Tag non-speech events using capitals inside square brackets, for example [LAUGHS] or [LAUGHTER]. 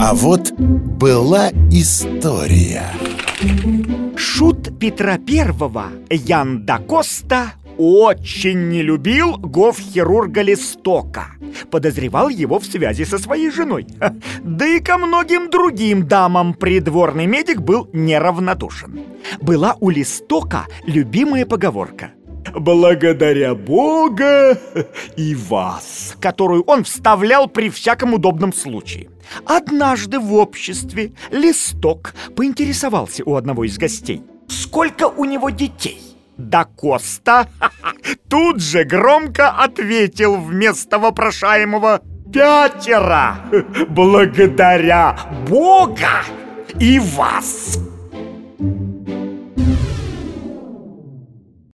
А вот была история. Шут Петра Первого Ян да Коста очень не любил гоф-хирурга Листока. Подозревал его в связи со своей женой. Да и ко многим другим дамам придворный медик был неравнодушен. Была у Листока любимая поговорка благодаря Бога и вас, которую он вставлял при всяком удобном случае. Однажды в обществе Листок поинтересовался у одного из гостей, сколько у него детей. Да Коста [LAUGHS] тут же громко ответил вместо вопрошаемого «Пятеро! Благодаря Бога и вас!»